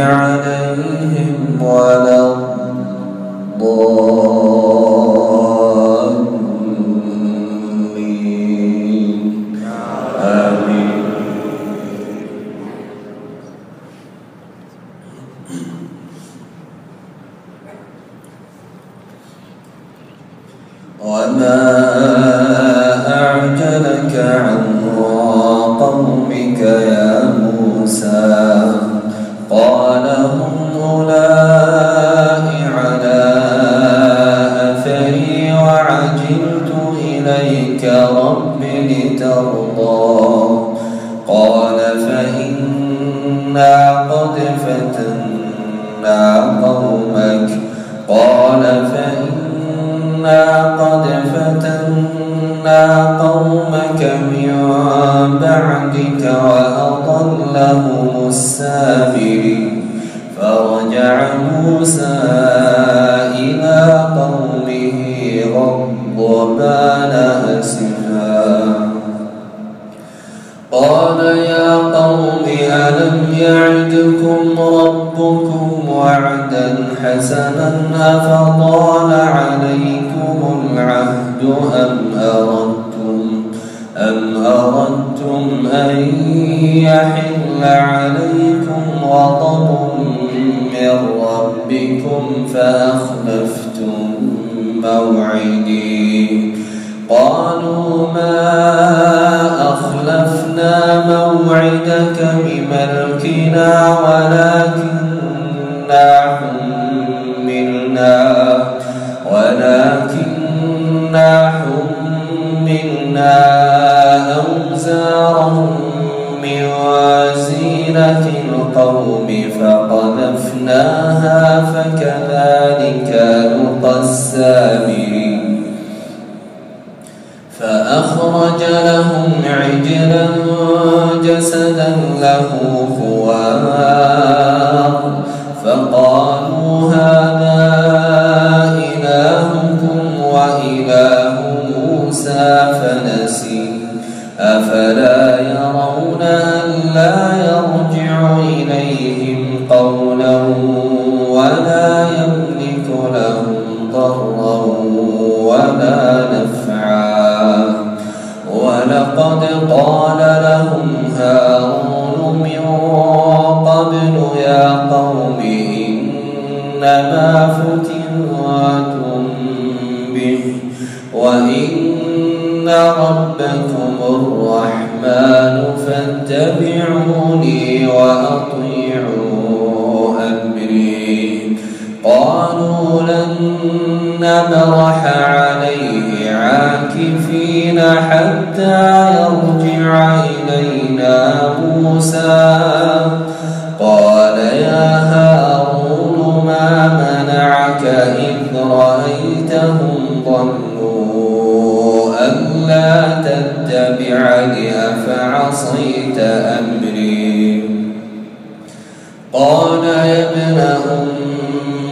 عليهم ولا الضالين وما أعجلك عن قومك يا موسى؟ لترضى قال فإنا قد فتنا قومك. قال فإنا قد فتنا قومك من بعدك وأضلهم السامري فرجع موسى يعدكم ربكم وعدا حسنا أفضال عليكم العهد أم أردتم أم أردتم أن يحل عليكم غضب من ربكم فأخلفتم موعدي؟ قالوا ما أخلفنا موعدك بملكنا ولكننا حملنا ولكننا حملنا أوزارا من زينة القوم فقذفناها فكذلك نلقى فأخرج لهم عجلا جسدا له خوار فقالوا هذا إلهكم وإله موسى فنسي. أفلا يرون ألا يرجع إليهم قولا ولا يملك ولقد قال لهم هارون من قبل يا قوم إنما فتنتم به وإن ربكم الرحمن فاتبعوني وأطيعوا أمري. قالوا لن نبرح عليه عاكفين حتى يرجع إلينا موسى قال يا هارون ما منعك إذ رأيتهم ضلوا ألا تتبعني أفعصيت أمري قال يا ابن أم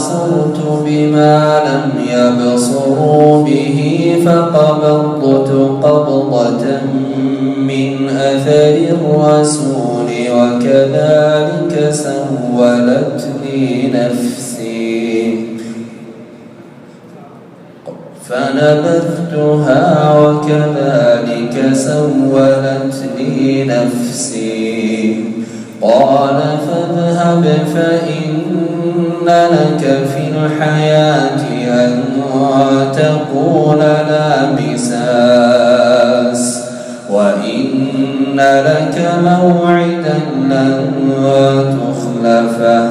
بصرت بما لم يبصروا به فقبضت قبضة من أثر الرسول وكذلك سولت لي نفسي. فنبذتها وكذلك سولت لي نفسي. قال فاذهب فإن لك في الحياة أن تقول لا مساس وإن لك موعدا لن تخلفه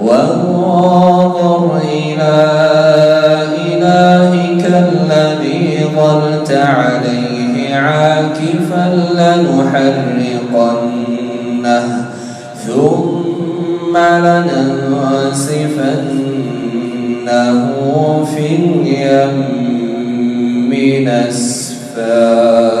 وانظر إلى إلهك الذي ظلت عليه عاكفا لنحرقنه لننسفنه في اليم نسفا